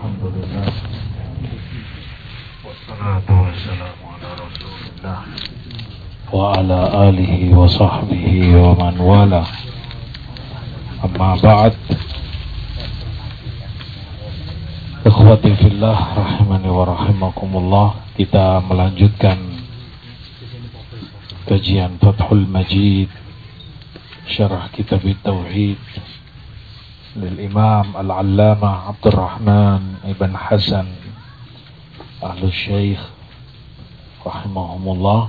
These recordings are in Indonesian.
الحمد لله والصلاة والسلام على رسول الله وعلى آله وصحبه ومن والاه أما بعد Ikhwati fillah rahimani wa rahimakumullah Kita melanjutkan Kajian Fathul Majid Syarah Kitab Tauhid للإمام العلامة عبد الرحمن ابن حسن أهل الشيخ رحمهم الله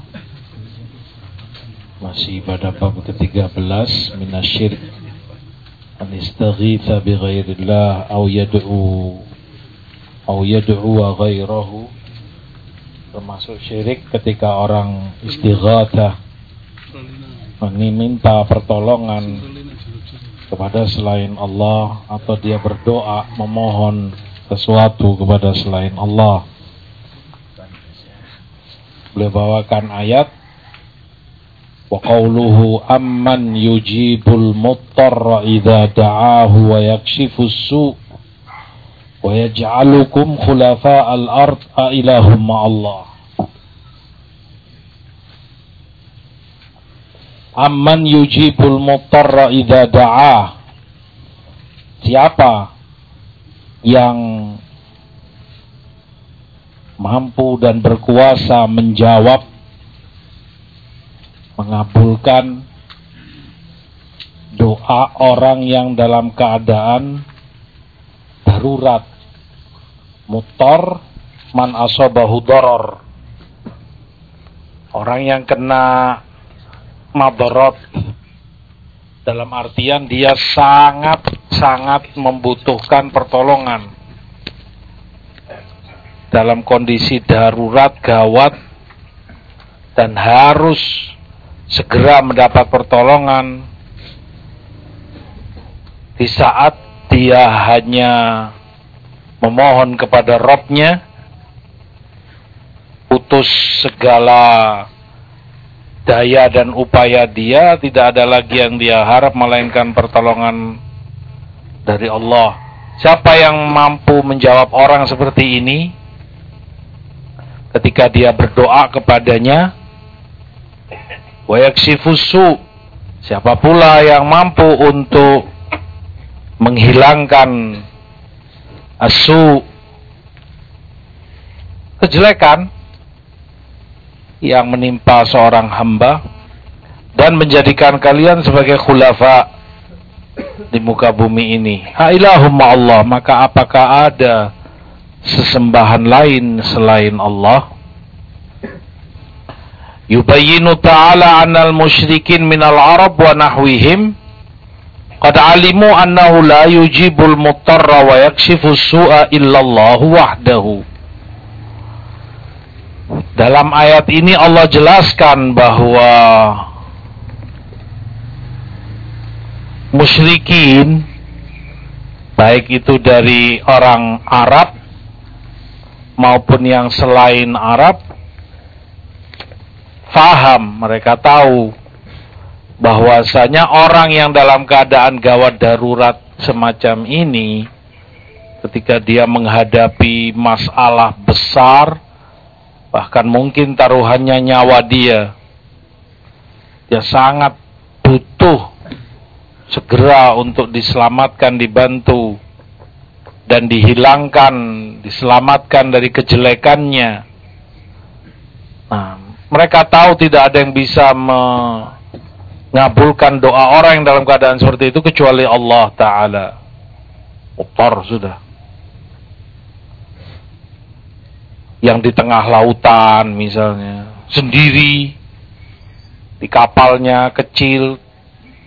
masih pada bab ke-13 minasyirk an istaghitha bi ghairillah aw yad'u aw yad'u ghairahu termasuk syirik ketika orang istighatha meminta pertolongan kepada selain Allah atau dia berdoa memohon sesuatu kepada selain Allah. Beliau bawakan ayat wa qawluhu amman yujibul muttarra idza da'ahu wa yakshifu su wa yaj'alukum khulafa'al ard a ilahum ma'allah Amman yujibul mutarra idza da'a. Siapa yang mampu dan berkuasa menjawab mengabulkan doa orang yang dalam keadaan darurat mutor man asobahu doror orang yang kena mabarot dalam artian dia sangat sangat membutuhkan pertolongan. Dalam kondisi darurat gawat dan harus segera mendapat pertolongan. Di saat dia hanya memohon kepada Robnya putus segala daya dan upaya dia tidak ada lagi yang dia harap melainkan pertolongan dari Allah. Siapa yang mampu menjawab orang seperti ini ketika dia berdoa kepadanya? Wa yaksifusu. Siapa pula yang mampu untuk menghilangkan asu kejelekan yang menimpa seorang hamba dan menjadikan kalian sebagai khulafa di muka bumi ini. Hailahumma Allah, maka apakah ada sesembahan lain selain Allah? Yubayyinu ta'ala anal musyrikin minal arab wa nahwihim qad alimu annahu la yujibul muttarra wa yakshifu su'a illallahu wahdahu dalam ayat ini Allah jelaskan bahwa musyrikin baik itu dari orang Arab maupun yang selain Arab faham mereka tahu bahwasanya orang yang dalam keadaan gawat darurat semacam ini ketika dia menghadapi masalah besar bahkan mungkin taruhannya nyawa dia. Dia sangat butuh segera untuk diselamatkan, dibantu dan dihilangkan, diselamatkan dari kejelekannya. Nah, mereka tahu tidak ada yang bisa mengabulkan doa orang yang dalam keadaan seperti itu kecuali Allah Ta'ala. Utar sudah. Yang di tengah lautan misalnya. Sendiri. Di kapalnya kecil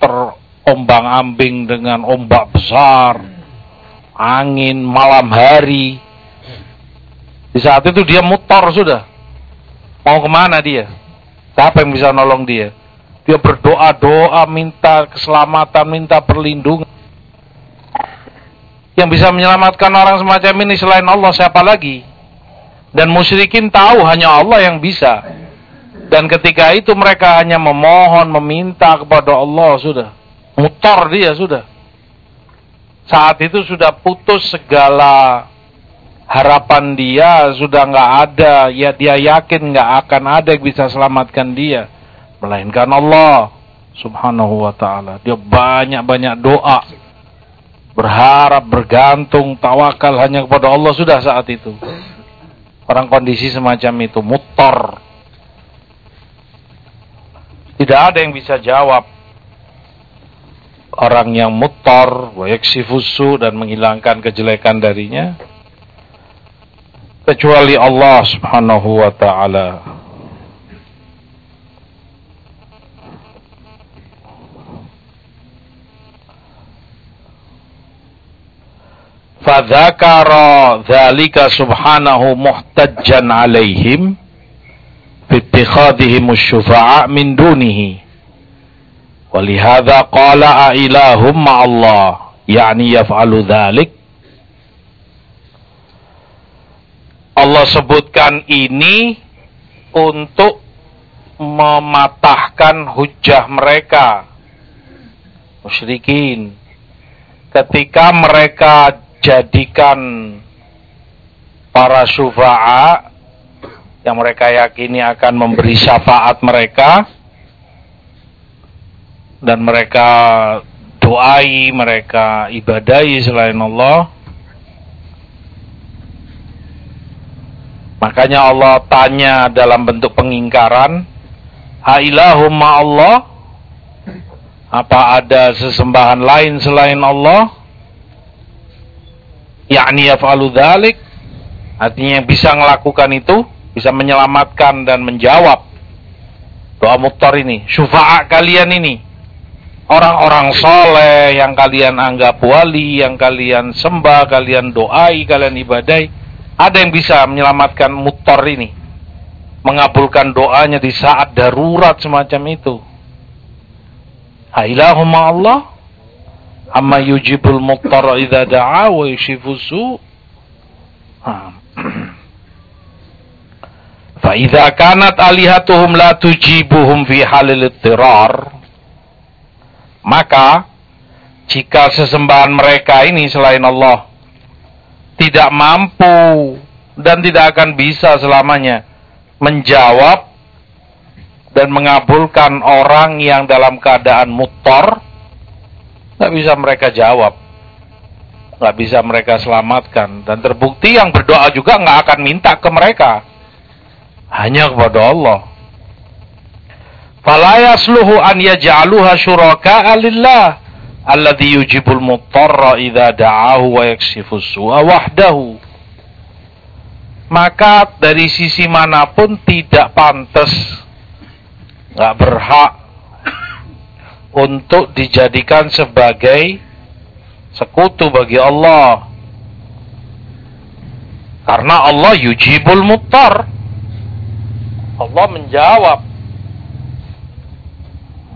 terombang-ambing dengan ombak besar. Angin malam hari. Di saat itu dia mutor sudah. Mau ke mana dia? Siapa yang bisa nolong dia? Dia berdoa doa minta keselamatan minta perlindungan. Yang bisa menyelamatkan orang semacam ini selain Allah siapa lagi dan musyrikin tahu hanya Allah yang bisa. Dan ketika itu mereka hanya memohon, meminta kepada Allah sudah. Mutar dia sudah. Saat itu sudah putus segala harapan dia sudah nggak ada, ya dia yakin nggak akan ada yang bisa selamatkan dia, melainkan Allah Subhanahu wa taala. Dia banyak-banyak doa, berharap, bergantung, tawakal hanya kepada Allah sudah saat itu. Orang kondisi semacam itu mutor. Tidak ada yang bisa jawab. Orang yang mutor, wayaksifusu dan menghilangkan kejelekan darinya kecuali Allah Subhanahu wa taala. Fadzakara dzalika subhanahu muhtajjan alaihim fi ittikhadihim asy-syufa'a min dunihi. Walihada qala a ilahum ma'allah, yani yaf'alu dzalik Allah sebutkan ini untuk mematahkan hujah mereka musyrikin ketika mereka jadikan para syufa'a yang mereka yakini akan memberi syafaat mereka dan mereka doai, mereka ibadahi selain Allah Makanya Allah tanya dalam bentuk pengingkaran, Hailahum Allah? Apa ada sesembahan lain selain Allah? Yakni yaf'alu dhalik. Artinya bisa melakukan itu, bisa menyelamatkan dan menjawab doa muktor ini. Syufa'a kalian ini. Orang-orang soleh yang kalian anggap wali, yang kalian sembah, kalian doai, kalian ibadai ada yang bisa menyelamatkan mutor ini. Mengabulkan doanya di saat darurat semacam itu. Hailahumma Allah. Amma yujibul mutar idha da'a wa yushifusu. Fa'idha kanat alihatuhum la tujibuhum fi halil tirar. Maka, jika sesembahan mereka ini selain Allah tidak mampu dan tidak akan bisa selamanya menjawab dan mengabulkan orang yang dalam keadaan mutor nggak bisa mereka jawab. Nggak bisa mereka selamatkan. Dan terbukti yang berdoa juga nggak akan minta ke mereka. Hanya kepada Allah. Fala yasluhu an yaj'aluha syuraka lillah alladhi yujibul mutarra idza da'ahu wa yakshifu su'a wahdahu. Maka dari sisi mana pun tidak pantas nggak berhak untuk dijadikan sebagai sekutu bagi Allah karena Allah yujibul mutar Allah menjawab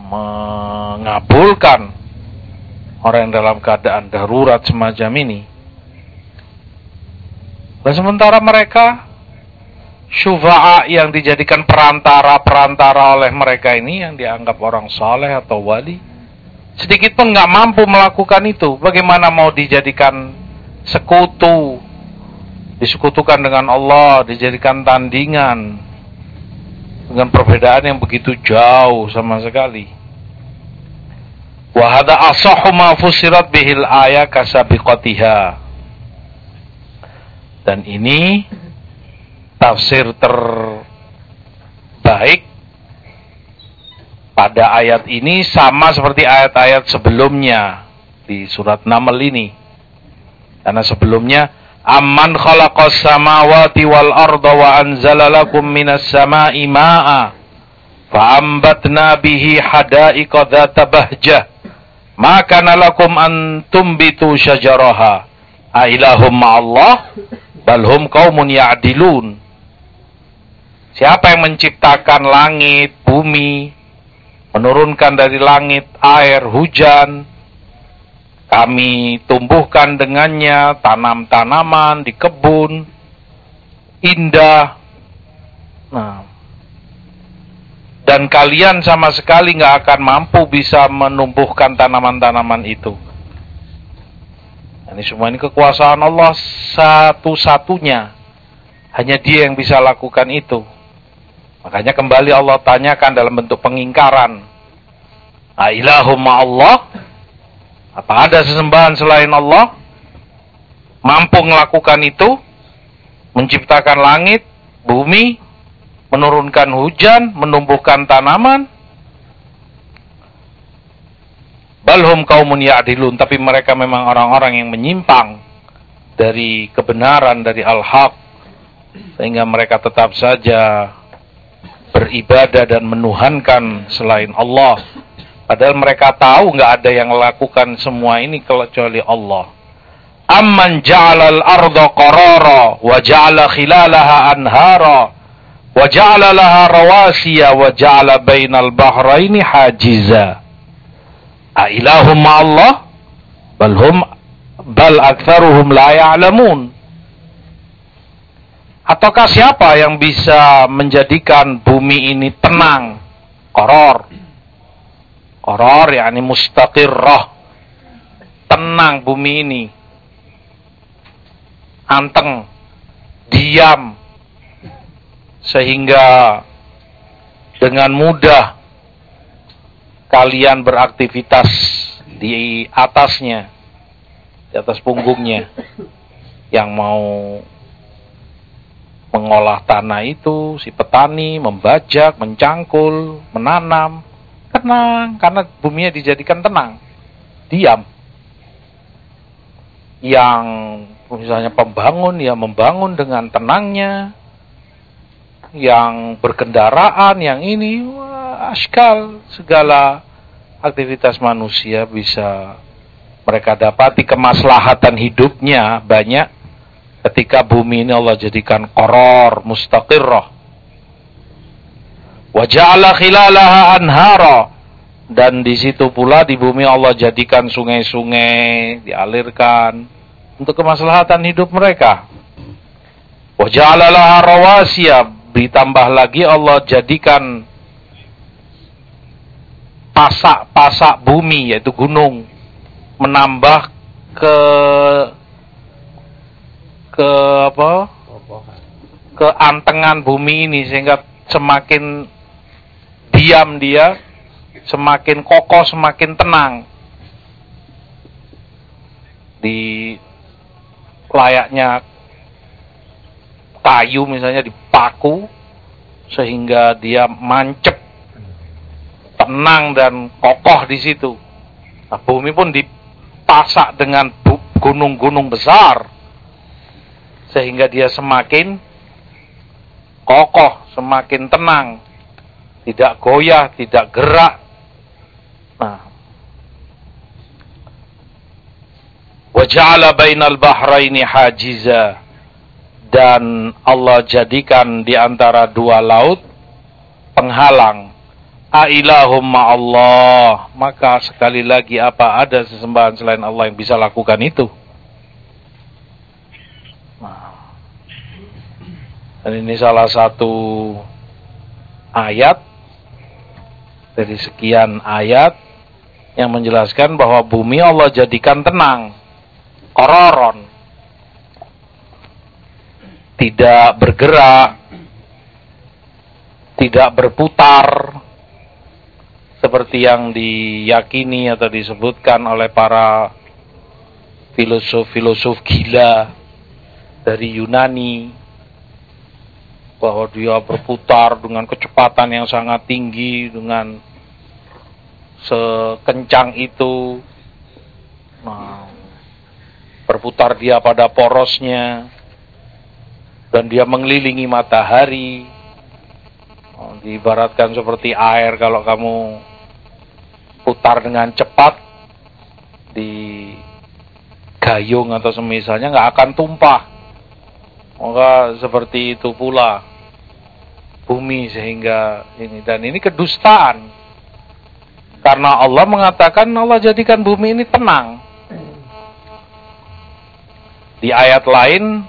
mengabulkan orang yang dalam keadaan darurat semacam ini. Dan sementara mereka syufa'a yang dijadikan perantara-perantara oleh mereka ini yang dianggap orang saleh atau wali sedikit pun nggak mampu melakukan itu. Bagaimana mau dijadikan sekutu, disekutukan dengan Allah, dijadikan tandingan dengan perbedaan yang begitu jauh sama sekali. Wa hadha asahhu ma fusirat bihil ayat kasabiqatiha. Dan ini tafsir terbaik pada ayat ini sama seperti ayat-ayat sebelumnya di surat Naml ini. Karena sebelumnya Amman khalaqas samawati wal arda wa anzala lakum minas sama'i ma'a fa'ambatna bihi hada'iqa dhata bahjah. Maka nalakum antum bitu syajaraha ailahum ma'allah balhum kaumun ya'dilun siapa yang menciptakan langit bumi menurunkan dari langit air hujan kami tumbuhkan dengannya tanam-tanaman di kebun indah nah dan kalian sama sekali nggak akan mampu bisa menumbuhkan tanaman-tanaman itu. ini semua ini kekuasaan Allah satu-satunya. Hanya dia yang bisa lakukan itu. Makanya kembali Allah tanyakan dalam bentuk pengingkaran. Ailahum Allah? Apa ada sesembahan selain Allah? Mampu melakukan itu? Menciptakan langit, bumi, menurunkan hujan, menumbuhkan tanaman? Balhum kaumun ya'dilun. Tapi mereka memang orang-orang yang menyimpang dari kebenaran, dari al-haq sehingga mereka tetap saja beribadah dan menuhankan selain Allah. Padahal mereka tahu nggak ada yang melakukan semua ini kecuali Allah. Amman ja'alal arda qarara wa ja'ala khilalaha anhara wa ja'ala laha rawasiya wa ja'ala bainal bahraini hajiza. A ilahum Allah bal hum bal aktsaruhum la ya'lamun. Ataukah siapa yang bisa menjadikan bumi ini tenang? Koror. Koror yakni mustaqirrah. Tenang bumi ini. Anteng. Diam. Sehingga dengan mudah kalian beraktivitas di atasnya. Di atas punggungnya. Yang mau mengolah tanah itu, si petani membajak, mencangkul, menanam, tenang karena buminya dijadikan tenang, diam. Yang misalnya pembangun ya membangun dengan tenangnya, yang berkendaraan, yang ini wah, askal. Segala aktivitas manusia bisa mereka dapati kemaslahatan hidupnya banyak ketika bumi ini Allah jadikan koror mustaqirrah. Wa ja'ala khilalaha anhara. Dan di situ pula di bumi Allah jadikan sungai-sungai dialirkan untuk kemaslahatan hidup mereka. Wa ja'ala laha rawasiya. Ditambah lagi Allah jadikan pasak-pasak bumi yaitu gunung menambah ke ke apa? Ke antengan bumi ini sehingga semakin diam dia semakin kokoh semakin tenang. Di layaknya kayu misalnya dipaku sehingga dia mancep tenang dan kokoh di situ. Nah, bumi pun dipasak dengan gunung-gunung besar sehingga dia semakin kokoh, semakin tenang, tidak goyah, tidak gerak. Nah, waja'ala bainal bahraini hajiza. Dan Allah jadikan di antara dua laut penghalang. Ailahum Allah maka sekali lagi apa ada sesembahan selain Allah yang bisa lakukan itu Dan ini salah satu ayat. Dari sekian ayat yang menjelaskan bahwa bumi Allah jadikan tenang, kororon, tidak bergerak, tidak berputar, seperti yang diyakini atau disebutkan oleh para filosof-filosof gila dari Yunani bahwa dia berputar dengan kecepatan yang sangat tinggi dengan sekencang itu. Nah, berputar dia pada porosnya dan dia mengelilingi matahari. Oh, diibaratkan seperti air kalau kamu putar dengan cepat di gayung atau semisalnya nggak akan tumpah maka seperti itu pula bumi sehingga ini dan ini kedustaan. Karena Allah mengatakan Allah jadikan bumi ini tenang. Di ayat lain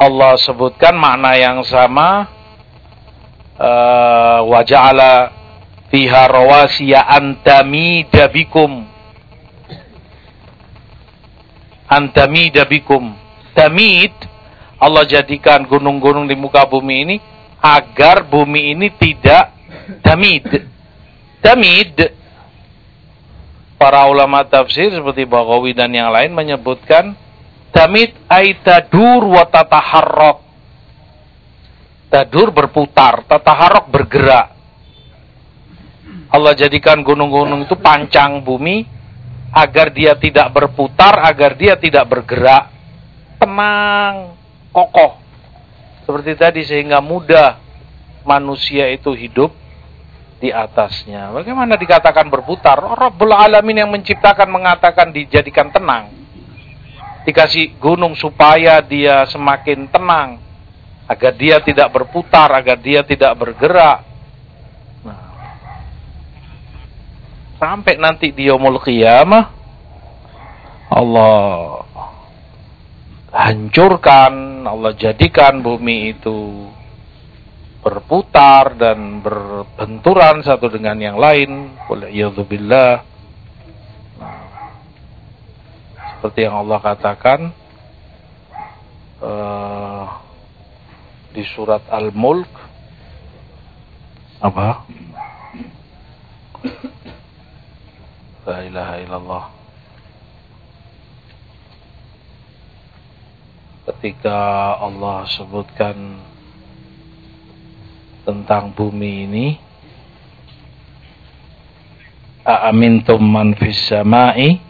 Allah sebutkan makna yang sama uh, wa ja'ala fiha rawasiya antami dabikum antamida bikum. Tamid Allah jadikan gunung-gunung di muka bumi ini agar bumi ini tidak tamid. Tamid para ulama tafsir seperti Baghawi dan yang lain menyebutkan tamid aitadur wa tataharrak. Tadur berputar, tataharrak bergerak. Allah jadikan gunung-gunung itu pancang bumi agar dia tidak berputar, agar dia tidak bergerak. Tenang, kokoh. Seperti tadi sehingga mudah manusia itu hidup di atasnya. Bagaimana dikatakan berputar? Rabbul Alamin yang menciptakan mengatakan dijadikan tenang. Dikasih gunung supaya dia semakin tenang. Agar dia tidak berputar, agar dia tidak bergerak. Nah. Sampai nanti di Qiyamah, Allah hancurkan, Allah jadikan bumi itu berputar dan berbenturan satu dengan yang lain. Waliyadzubillah. Nah, seperti yang Allah katakan uh, di surat Al-Mulk apa? La ilaha illallah. Ketika Allah sebutkan tentang bumi ini Aamintum man fis samai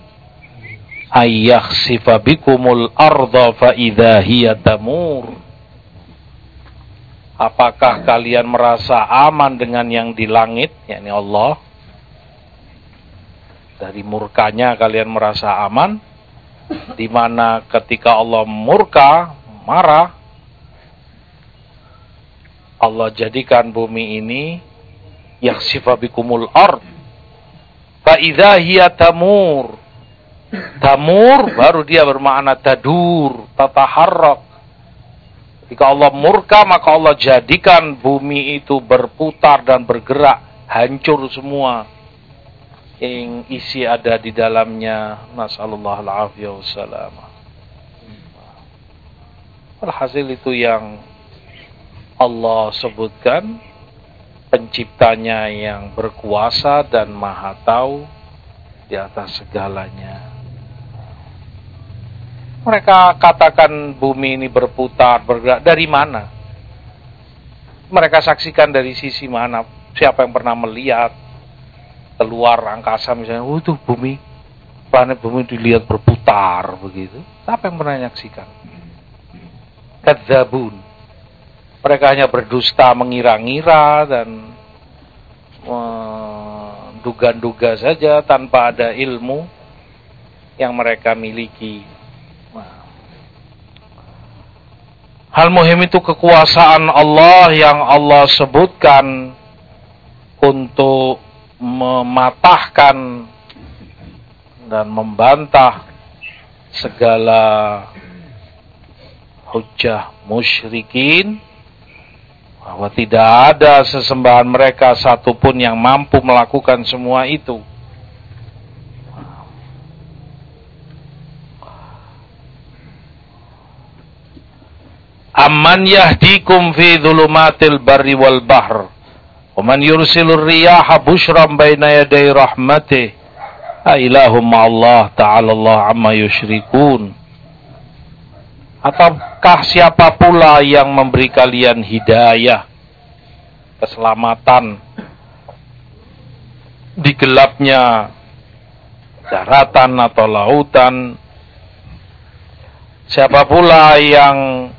ayyakhsifa bikumul arda fa idza hiya tamur. Apakah kalian merasa aman dengan yang di langit yakni Allah? Dari murkanya kalian merasa aman di mana ketika Allah murka marah Allah jadikan bumi ini yaksifa bikumul ard. Fa idza hiya tamur. Tamur baru dia bermakna tadur tataharrak. Ketika Allah murka maka Allah jadikan bumi itu berputar dan bergerak hancur semua yang isi ada di dalamnya nasallallahu alaihi wasallam Alhasil itu yang Allah sebutkan penciptanya yang berkuasa dan maha tahu di atas segalanya. Mereka katakan bumi ini berputar, bergerak. Dari mana? Mereka saksikan dari sisi mana? Siapa yang pernah melihat keluar angkasa misalnya, oh itu bumi, planet bumi dilihat berputar begitu. Siapa yang pernah menyaksikan? Kadzabun mereka hanya berdusta mengira-ngira dan menduga-duga saja tanpa ada ilmu yang mereka miliki. Hal muhim itu kekuasaan Allah yang Allah sebutkan untuk mematahkan dan membantah segala hujah musyrikin bahwa tidak ada sesembahan mereka satupun yang mampu melakukan semua itu. Amman yahdikum fi dhulumatil barri wal bahr. Man yursilur riyaha bushran baina yaday rahmatih. A ilahum Allah ta'ala Allah amma yushrikun. Ataukah siapa pula yang memberi kalian hidayah, keselamatan di gelapnya daratan atau lautan? Siapa pula yang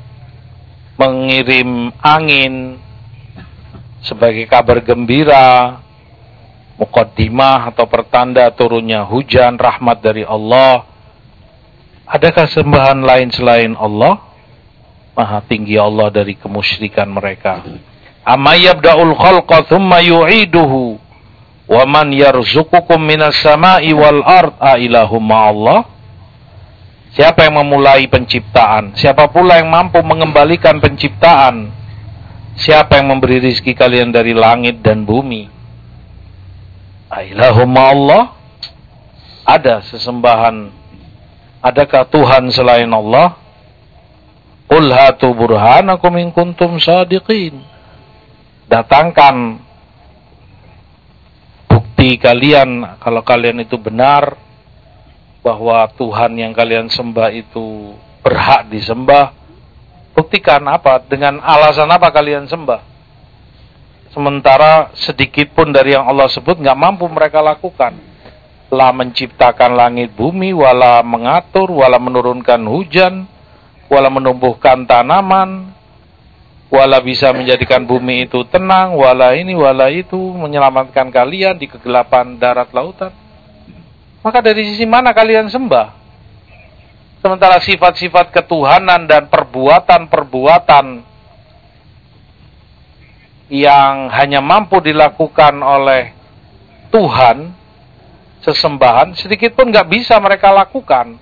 mengirim angin sebagai kabar gembira, mukaddimah atau pertanda turunnya hujan rahmat dari Allah? Adakah sembahan lain selain Allah? Maha tinggi Allah dari kemusyrikan mereka. Amma yabda'ul khalqa thumma yu'iduhu. Wa man yarzukukum minas sama'i wal ard a. Siapa yang memulai penciptaan? Siapa pula yang mampu mengembalikan penciptaan? Siapa yang memberi rizki kalian dari langit dan bumi? Ilahum Allah. Ada sesembahan Adakah Tuhan selain Allah? Qul hatu burhanakum in kuntum sadiqin. Datangkan bukti kalian kalau kalian itu benar bahwa Tuhan yang kalian sembah itu berhak disembah. Buktikan apa? Dengan alasan apa kalian sembah? Sementara sedikit pun dari yang Allah sebut nggak mampu mereka lakukan. La menciptakan langit bumi, wala mengatur, wala menurunkan hujan, wala menumbuhkan tanaman, wala bisa menjadikan bumi itu tenang, wala ini, wala itu, menyelamatkan kalian di kegelapan darat lautan. Maka dari sisi mana kalian sembah? Sementara sifat-sifat ketuhanan dan perbuatan-perbuatan yang hanya mampu dilakukan oleh Tuhan, sesembahan, sedikit pun nggak bisa mereka lakukan.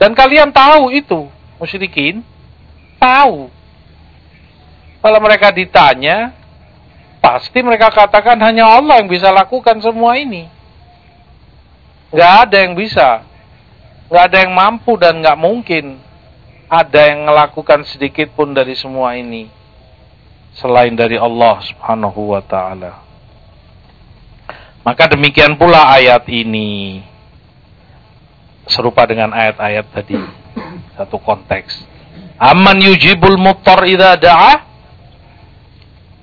Dan kalian tahu itu, musyrikin, tahu. Kalau mereka ditanya, pasti mereka katakan hanya Allah yang bisa lakukan semua ini. Gak ada yang bisa. Gak ada yang mampu dan gak mungkin ada yang melakukan sedikit pun dari semua ini. Selain dari Allah subhanahu wa ta'ala. Maka demikian pula ayat ini serupa dengan ayat-ayat tadi. Satu konteks. Aman yujibul mutar idha da'a?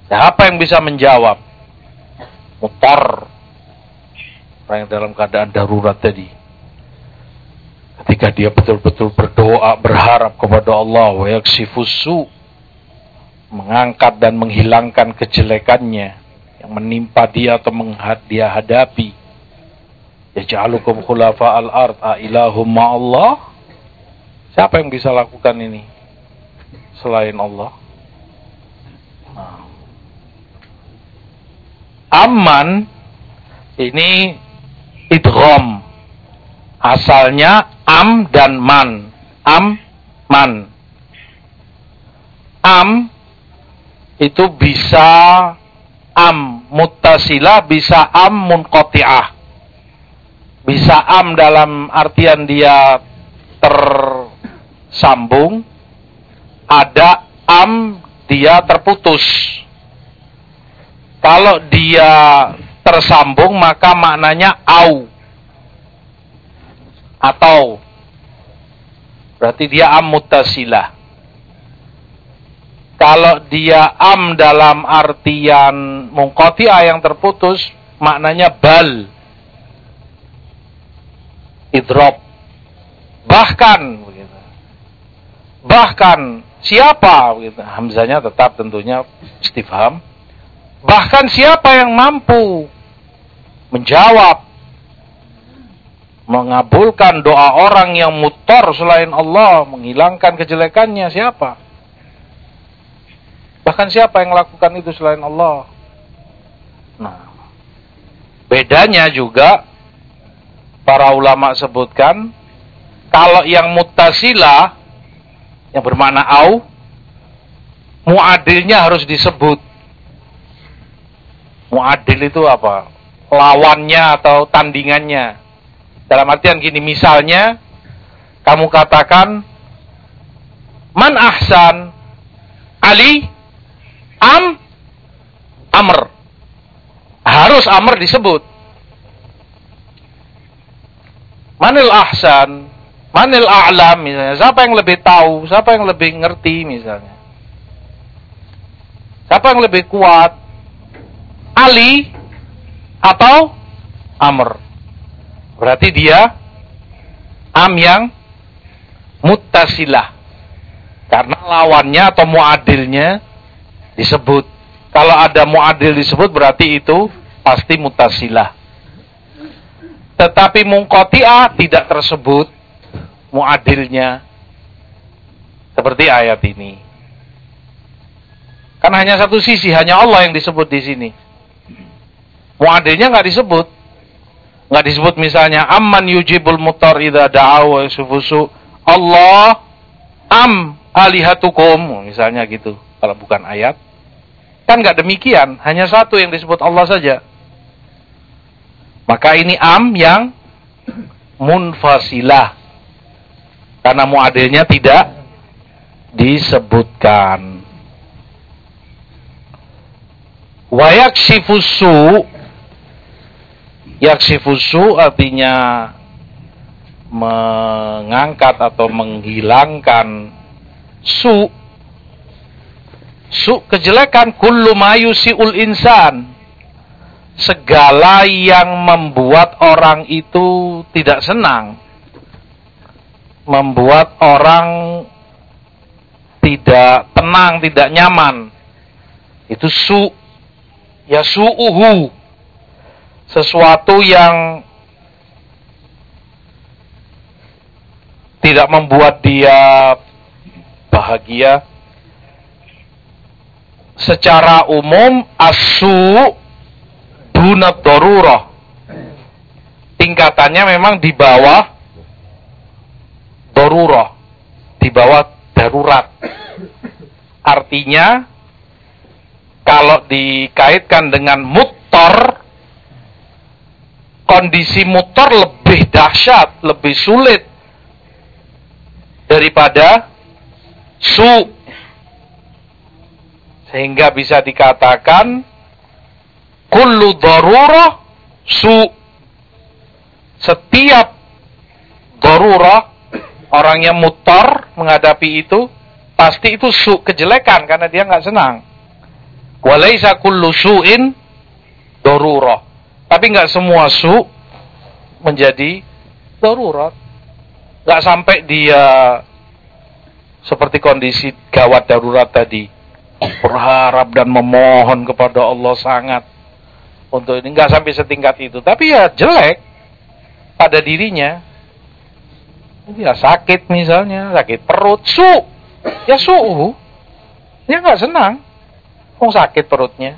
Siapa yang bisa menjawab? Mutar. Orang yang dalam keadaan darurat tadi. Ketika dia betul-betul berdoa, berharap kepada Allah. Wa yaksifusu. Mengangkat dan menghilangkan kejelekannya. Yang menimpa dia atau dia hadapi Yaj'alukum al ard a ilahum ma'allah. Siapa yang bisa lakukan ini? Selain Allah. Nah. Aman ini idgham. Asalnya am dan man. Am, man. Am itu bisa am mutasila, bisa am munqati'ah bisa am dalam artian dia tersambung, ada am dia terputus. Kalau dia tersambung maka maknanya au atau berarti dia am mutasilah. Kalau dia am dalam artian mungkotia yang terputus maknanya bal idrob. Bahkan. Bahkan siapa begitu. Hamzanya tetap tentunya istifham. Bahkan siapa yang mampu menjawab mengabulkan doa orang yang mutor selain Allah, menghilangkan kejelekannya siapa? Bahkan siapa yang melakukan itu selain Allah? Nah, bedanya juga para ulama sebutkan kalau yang mutasila yang bermakna au muadilnya harus disebut muadil itu apa lawannya atau tandingannya dalam artian gini misalnya kamu katakan man ahsan Ali am amr harus amr disebut Manil ahsan, manil a'lam misalnya. Siapa yang lebih tahu, siapa yang lebih ngerti misalnya. Siapa yang lebih kuat? Ali atau Amr? Berarti dia am yang muttasilah. Karena lawannya atau muadilnya disebut. Kalau ada muadil disebut berarti itu pasti mutasilah. Tetapi mungkoti'ah tidak tersebut muadilnya. Seperti ayat ini. Kan hanya satu sisi, hanya Allah yang disebut di sini. Muadilnya nggak disebut. Nggak disebut misalnya amman yujibul mutar idza da'a wa yusufusu Allah am alihatukum misalnya gitu kalau bukan ayat kan nggak demikian hanya satu yang disebut Allah saja maka ini am yang munfasilah. Karena muadilnya tidak disebutkan. Wayak sifusu Yaksifusu artinya mengangkat atau menghilangkan su. Su kejelekan kullu ul insan. Segala yang membuat orang itu tidak senang. Membuat orang tidak tenang, tidak nyaman. Itu su. Ya su'uhu sesuatu yang tidak membuat dia bahagia. Secara umum asu dunat dorurah tingkatannya memang di bawah dorurah di bawah darurat. Artinya kalau dikaitkan dengan mutor kondisi motor lebih dahsyat, lebih sulit daripada su. Sehingga bisa dikatakan kullu darurah su. Setiap darurah orang yang mutar menghadapi itu pasti itu su kejelekan karena dia nggak senang. Walaisa kullu su'in darurah tapi nggak semua su menjadi darurat. Nggak sampai dia seperti kondisi gawat darurat tadi. Berharap dan memohon kepada Allah sangat. Untuk ini nggak sampai setingkat itu. Tapi ya jelek pada dirinya. Ya sakit misalnya, sakit perut, su. Ya suhu. Dia nggak senang. Mau sakit perutnya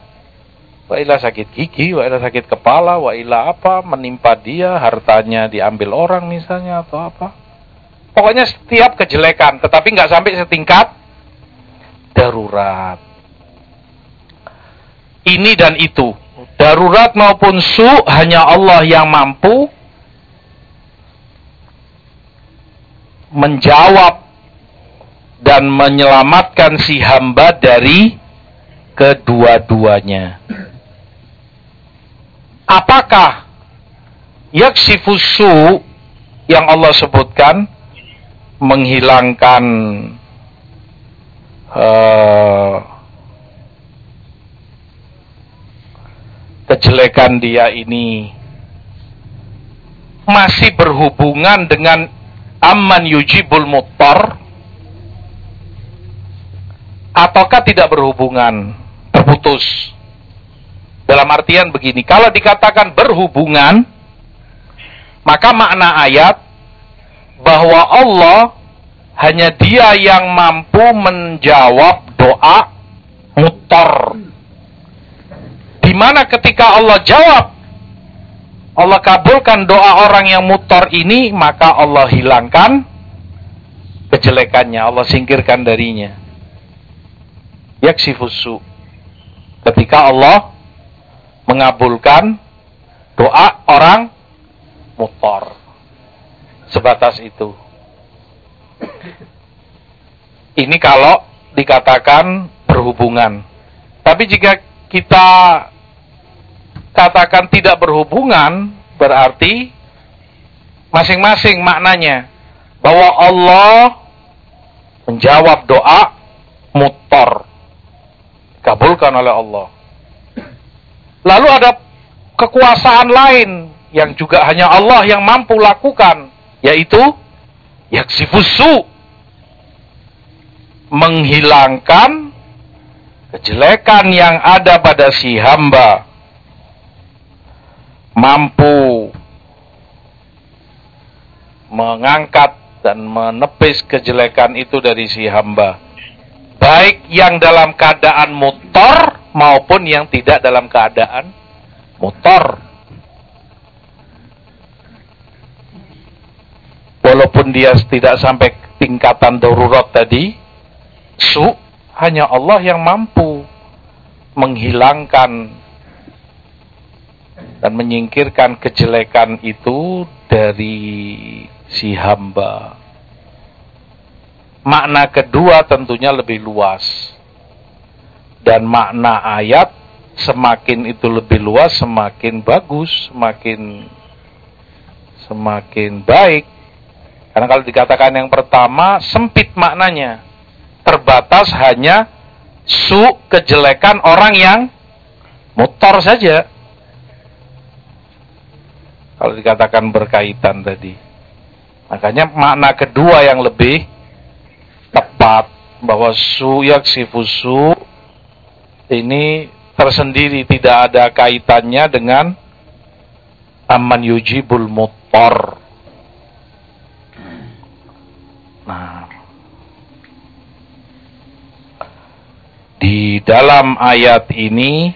wa ilah sakit gigi, wa ilah sakit kepala, wa ilah apa, menimpa dia, hartanya diambil orang misalnya atau apa. Pokoknya setiap kejelekan, tetapi nggak sampai setingkat darurat. Ini dan itu, darurat maupun su hanya Allah yang mampu menjawab dan menyelamatkan si hamba dari kedua-duanya apakah yaksifusu yang Allah sebutkan menghilangkan uh, kejelekan dia ini masih berhubungan dengan aman yujibul muttar? Ataukah tidak berhubungan? Terputus dalam artian begini, kalau dikatakan berhubungan, maka makna ayat bahwa Allah hanya dia yang mampu menjawab doa mutor. Di mana ketika Allah jawab, Allah kabulkan doa orang yang mutor ini, maka Allah hilangkan kejelekannya, Allah singkirkan darinya. Yaksifusu. Ketika Allah mengabulkan doa orang mutor. Sebatas itu. Ini kalau dikatakan berhubungan. Tapi jika kita katakan tidak berhubungan, berarti masing-masing maknanya bahwa Allah menjawab doa mutor. Kabulkan oleh Allah. Lalu ada kekuasaan lain yang juga hanya Allah yang mampu lakukan, yaitu yaksifusu menghilangkan kejelekan yang ada pada si hamba. Mampu mengangkat dan menepis kejelekan itu dari si hamba. Baik yang dalam keadaan mutor maupun yang tidak dalam keadaan motor. Walaupun dia tidak sampai tingkatan darurat tadi, su hanya Allah yang mampu menghilangkan dan menyingkirkan kejelekan itu dari si hamba. makna kedua tentunya lebih luas. Dan makna ayat semakin itu lebih luas, semakin bagus, semakin semakin baik. Karena kalau dikatakan yang pertama sempit maknanya. Terbatas hanya su kejelekan orang yang motor saja. Kalau dikatakan berkaitan tadi. Makanya makna kedua yang lebih tepat bahwa su yaksifusu ini tersendiri tidak ada kaitannya dengan aman yujibul mutor. Nah, di dalam ayat ini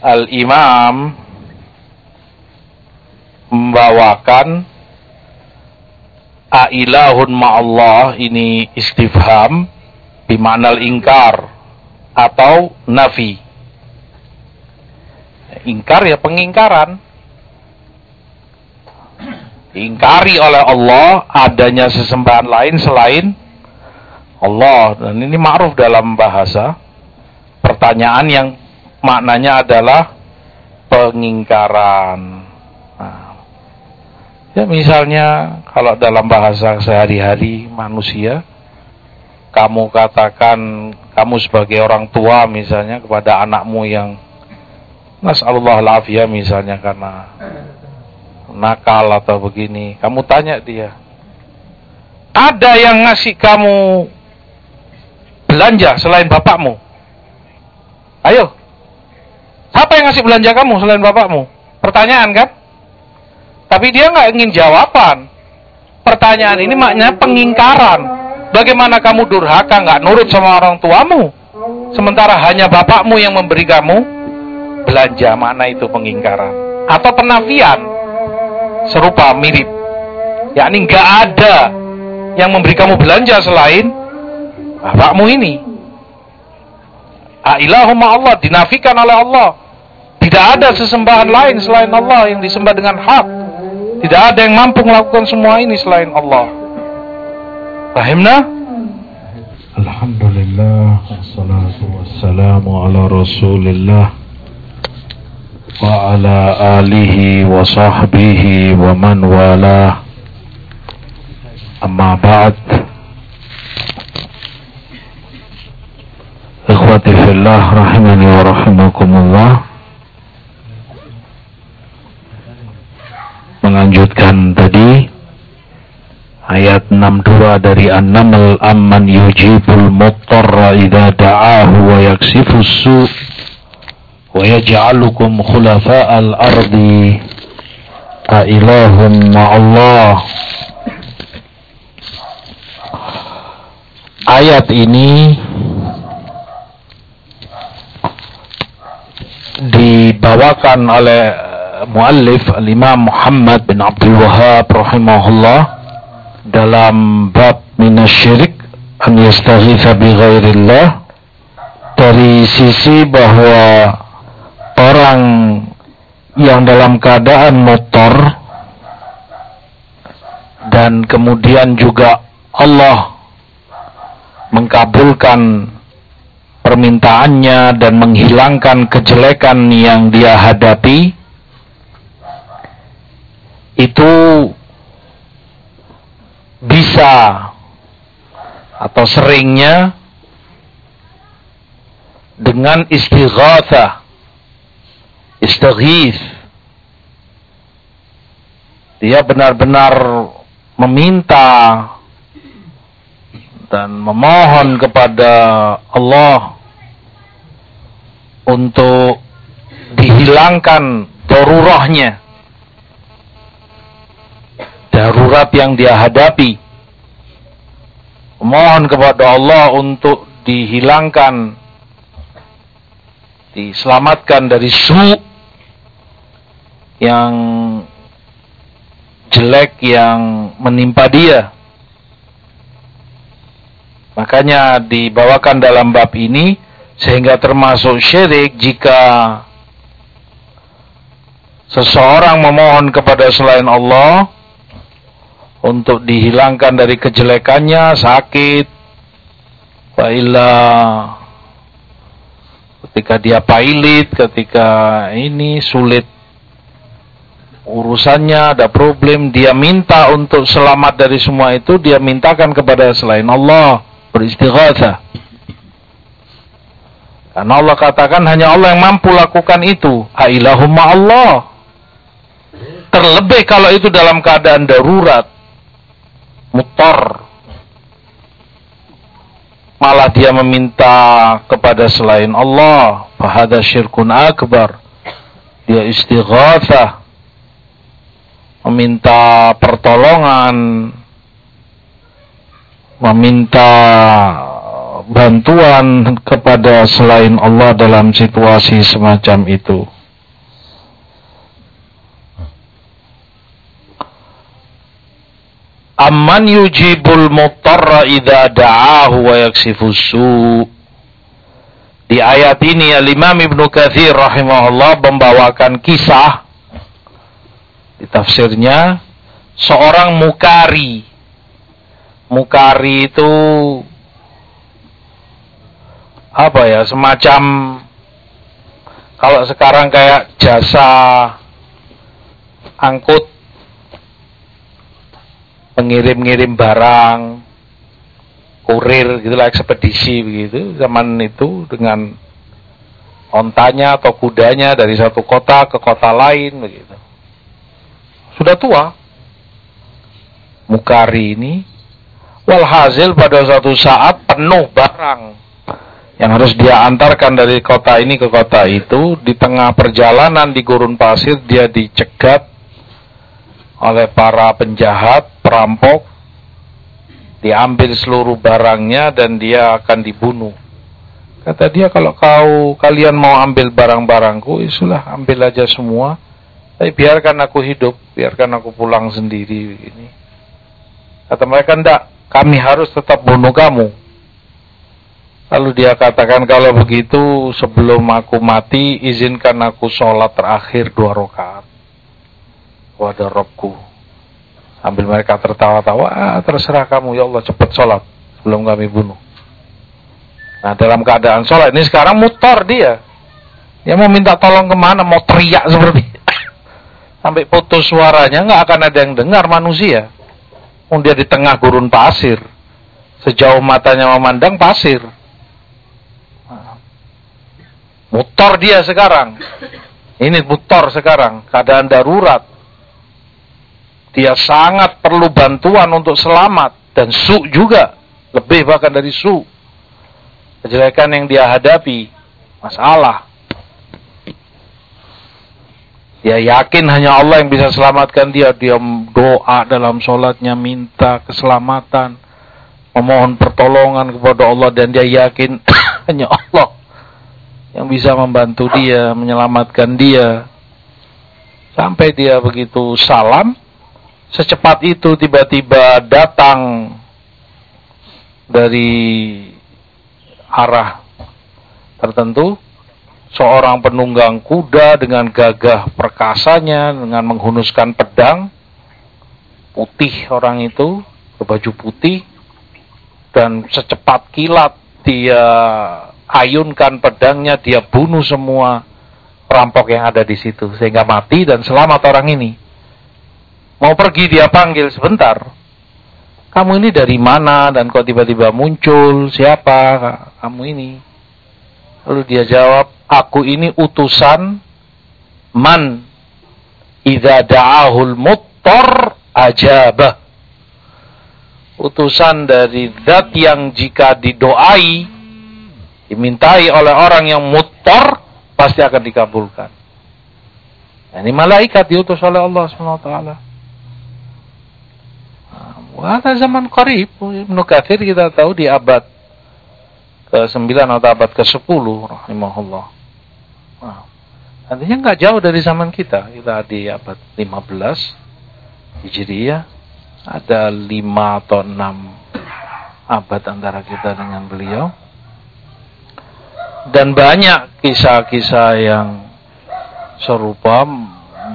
Al-Imam membawakan ailahun ma'allah ini istifham bimaknal ingkar atau nafi. Ingkar ya pengingkaran. Ingkari oleh Allah adanya sesembahan lain selain Allah. Dan ini ma'ruf dalam bahasa. Pertanyaan yang maknanya adalah pengingkaran. Ya misalnya kalau dalam bahasa sehari-hari manusia, kamu katakan kamu sebagai orang tua misalnya kepada anakmu yang nasallahu alafiyah misalnya karena nakal atau begini, kamu tanya dia, ada yang ngasih kamu belanja selain bapakmu? Ayo, siapa yang ngasih belanja kamu selain bapakmu? Pertanyaan kan? Tapi dia nggak ingin jawaban. Pertanyaan ini maknanya pengingkaran. Bagaimana kamu durhaka nggak nurut sama orang tuamu? Sementara hanya bapakmu yang memberi kamu belanja. Mana itu pengingkaran? Atau penafian? Serupa, mirip. Yakni nggak ada yang memberi kamu belanja selain bapakmu ini. Ailahumma Allah dinafikan oleh Allah. Tidak ada sesembahan lain selain Allah yang disembah dengan hak. Tidak ada yang mampu melakukan semua ini selain Allah. Fahimna? Alhamdulillah Wassalatu wassalamu ala rasulillah melanjutkan tadi ayat 62 dari An-Naml amman yujibul muttarra idza da'ahu wa yaksifus su wa yaj'alukum khulafa'al ardi a ilahum ma'allah. Ayat ini dibawakan oleh muallif al-Imam Muhammad bin Abdul Wahab rahimahullah dalam bab minasyirik an yastaghitha bi ghairillah dari sisi bahwa orang yang dalam keadaan motor dan kemudian juga Allah mengkabulkan permintaannya dan menghilangkan kejelekan yang dia hadapi itu bisa. Atau seringnya dengan istighatha istighith. Dia benar-benar meminta dan memohon kepada Allah untuk dihilangkan darurahnya. Darurat yang dia hadapi. Mohon kepada Allah untuk dihilangkan, diselamatkan dari su yang jelek yang menimpa dia. Makanya dibawakan dalam bab ini sehingga termasuk syirik jika seseorang memohon kepada selain Allah untuk dihilangkan dari kejelekannya sakit. Baiklah ketika dia pailit ketika ini sulit urusannya ada problem dia minta untuk selamat dari semua itu dia mintakan kepada selain Allah beristighatsah karena Allah katakan hanya Allah yang mampu lakukan itu. Ailahumma Allah. Terlebih kalau itu dalam keadaan darurat mutor malah dia meminta kepada selain Allah fahada syirkun akbar. Dia istighatsah. Meminta pertolongan. Meminta bantuan kepada selain Allah dalam situasi semacam itu Amman yujibul mutarra idza da'ahu wa yaksifu su. Di ayat ini Al-Imam Ibnu Katsir rahimahullah membawakan kisah di tafsirnya seorang mukari. Mukari itu apa ya, semacam kalau sekarang kayak jasa angkut pengirim-ngirim barang, kurir gitulah ekspedisi begitu zaman itu dengan ontanya atau kudanya dari satu kota ke kota lain begitu. Sudah tua. Mukari ini walhasil pada suatu saat penuh barang yang harus dia antarkan dari kota ini ke kota itu di tengah perjalanan di gurun pasir dia dicegat oleh para penjahat, perampok, diambil seluruh barangnya dan dia akan dibunuh. Kata dia kalau kau kalian mau ambil barang-barangku, isulah ya ambil aja semua. Tapi biarkan aku hidup, biarkan aku pulang sendiri begini. Kata mereka enggak, kami harus tetap bunuh kamu. Lalu dia katakan kalau begitu sebelum aku mati izinkan aku sholat terakhir dua rakaat kepada Robku. Sambil mereka tertawa-tawa, ah, terserah kamu ya Allah cepat sholat sebelum kami bunuh. Nah dalam keadaan sholat ini sekarang mutor dia. Dia mau minta tolong ke mana, mau teriak seperti sampai putus suaranya nggak akan ada yang dengar manusia. Oh, dia di tengah gurun pasir, sejauh matanya memandang pasir. Mutor dia sekarang. Ini mutor sekarang, keadaan darurat. Dia sangat perlu bantuan untuk selamat dan su juga lebih bahkan dari su. Kejelekan yang dia hadapi masalah. Dia yakin hanya Allah yang bisa selamatkan dia. Dia doa dalam sholatnya minta keselamatan. Memohon pertolongan kepada Allah. Dan dia yakin hanya Allah yang bisa membantu dia, menyelamatkan dia. Sampai dia begitu salam, secepat itu tiba-tiba datang dari arah tertentu seorang penunggang kuda dengan gagah perkasanya dengan menghunuskan pedang putih orang itu berbaju putih dan secepat kilat dia ayunkan pedangnya dia bunuh semua perampok yang ada di situ sehingga mati dan selamat orang ini Mau pergi dia panggil sebentar. Kamu ini dari mana dan kok tiba-tiba muncul? Siapa kamu ini? Lalu dia jawab, aku ini utusan man idza da'ahul muttar ajabah. Utusan dari zat yang jika didoai dimintai oleh orang yang mutar pasti akan dikabulkan. Ini malaikat diutus oleh Allah Subhanahu Wah, zaman qarib. Ibnu Katsir kita tahu di abad ke-9 atau abad ke-10 rahimahullah. Nah, artinya nggak jauh dari zaman kita. Kita di abad 15 Hijriyah. Ada 5 atau 6 abad antara kita dengan beliau. Dan banyak kisah-kisah yang serupa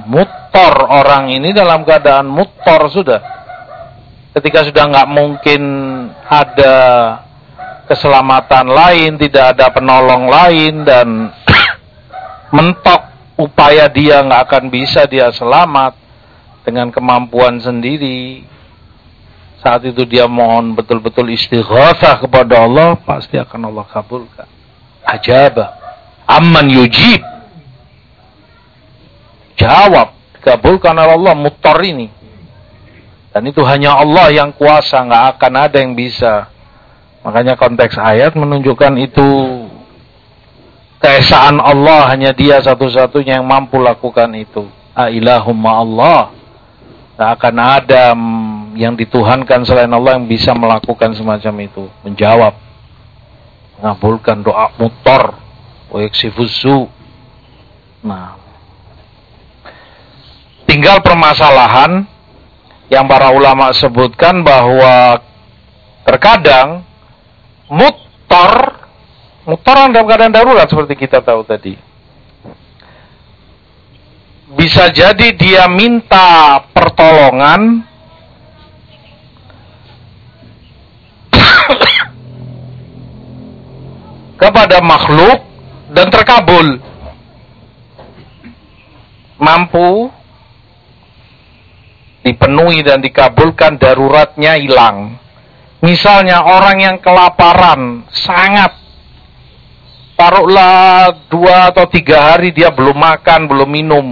mutor orang ini dalam keadaan mutor sudah ketika sudah nggak mungkin ada keselamatan lain, tidak ada penolong lain dan mentok upaya dia nggak akan bisa dia selamat dengan kemampuan sendiri. Saat itu dia mohon betul-betul istighatsah kepada Allah, pasti akan Allah kabulkan. Ajabah. Amman yujib. Jawab, dikabulkan oleh Allah mutar ini. Dan itu hanya Allah yang kuasa, nggak akan ada yang bisa Makanya konteks ayat menunjukkan itu keesaan Allah hanya dia satu-satunya yang mampu lakukan itu. Ailahumma Allah. Tak akan ada yang dituhankan selain Allah yang bisa melakukan semacam itu. Menjawab. Mengabulkan doa mutor. Wayaksifusu. Nah. Tinggal permasalahan yang para ulama sebutkan bahwa terkadang mutar mutar dalam keadaan darurat seperti kita tahu tadi. Bisa jadi dia minta pertolongan kepada makhluk dan terkabul. Mampu dipenuhi dan dikabulkan daruratnya hilang Misalnya orang yang kelaparan sangat taruhlah dua atau tiga hari dia belum makan, belum minum.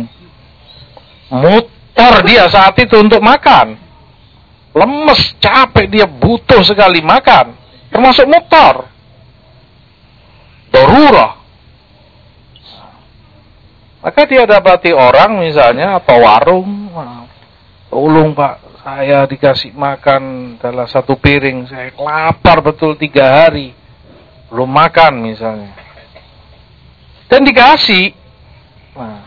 Muter dia saat itu untuk makan. Lemes, capek, dia butuh sekali makan. Termasuk muter. Dorura. Maka dia dapati orang misalnya atau warung. Tolong pak, saya dikasih makan dalam satu piring, saya lapar betul tiga hari, belum makan misalnya. Dan dikasih, nah,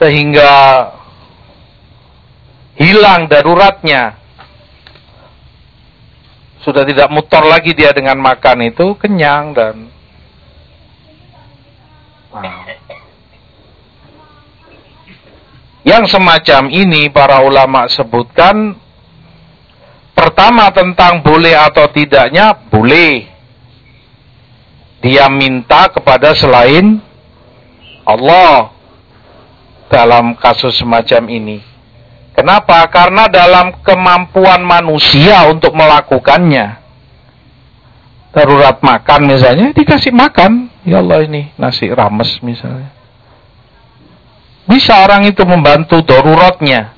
sehingga hilang daruratnya. Sudah tidak mutor lagi dia dengan makan itu, kenyang dan nah, Yang semacam ini para ulama sebutkan pertama tentang boleh atau tidaknya boleh. Dia minta kepada selain Allah dalam kasus semacam ini. Kenapa? Karena dalam kemampuan manusia untuk melakukannya. Darurat makan misalnya, dikasih makan. Ya Allah ini nasi rames misalnya. Bisa orang itu membantu daruratnya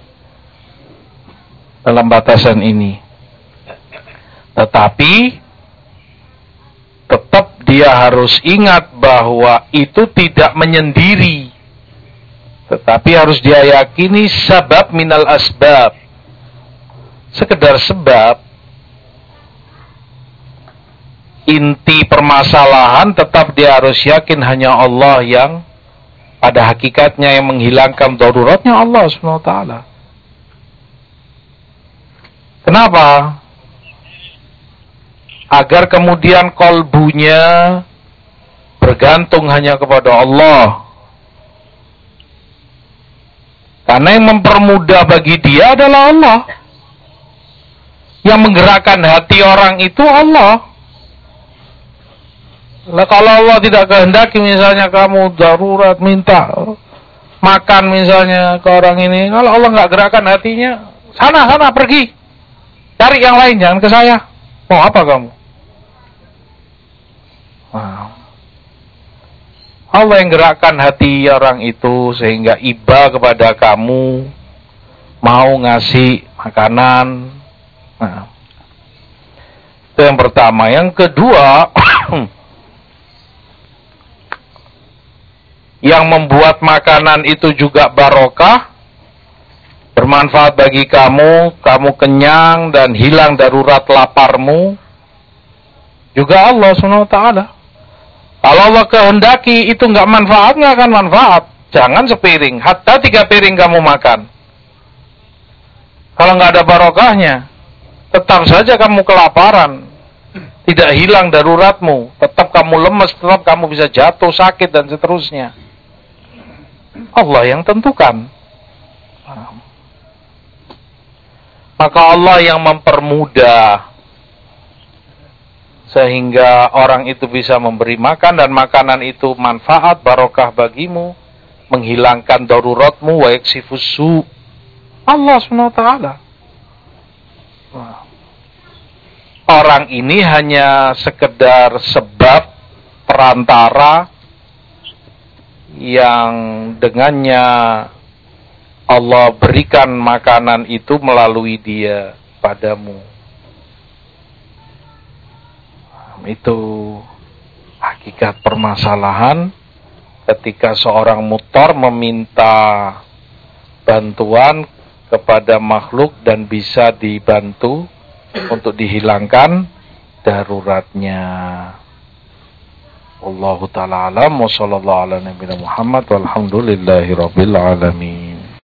dalam batasan ini. Tetapi tetap dia harus ingat bahwa itu tidak menyendiri. Tetapi harus dia yakini sebab minal asbab. Sekedar sebab inti permasalahan tetap dia harus yakin hanya Allah yang pada hakikatnya yang menghilangkan daruratnya Allah SWT. Kenapa? Agar kemudian kolbunya bergantung hanya kepada Allah. Karena yang mempermudah bagi dia adalah Allah. Yang menggerakkan hati orang itu Allah. Lah kalau Allah tidak kehendaki misalnya kamu darurat minta makan misalnya ke orang ini, kalau Allah nggak gerakan hatinya, sana sana pergi, cari yang lain jangan ke saya. Mau apa kamu? Wow. Allah yang gerakkan hati orang itu sehingga iba kepada kamu mau ngasih makanan. Nah, itu yang pertama. Yang kedua, yang membuat makanan itu juga barokah, bermanfaat bagi kamu, kamu kenyang dan hilang darurat laparmu, juga Allah SWT. Kalau Allah kehendaki itu nggak manfaat, nggak akan manfaat. Jangan sepiring, hatta tiga piring kamu makan. Kalau nggak ada barokahnya, tetap saja kamu kelaparan. Tidak hilang daruratmu, tetap kamu lemes, tetap kamu bisa jatuh, sakit, dan seterusnya. Allah yang tentukan. Maka Allah yang mempermudah sehingga orang itu bisa memberi makan dan makanan itu manfaat barokah bagimu menghilangkan daruratmu wa yaksifusu Allah SWT orang ini hanya sekedar sebab perantara yang dengannya Allah berikan makanan itu melalui dia padamu itu hakikat permasalahan ketika seorang mutor meminta bantuan kepada makhluk dan bisa dibantu untuk dihilangkan daruratnya. Allahu taala alam wa sallallahu ala nabiyina Muhammad walhamdulillahi rabbil alamin.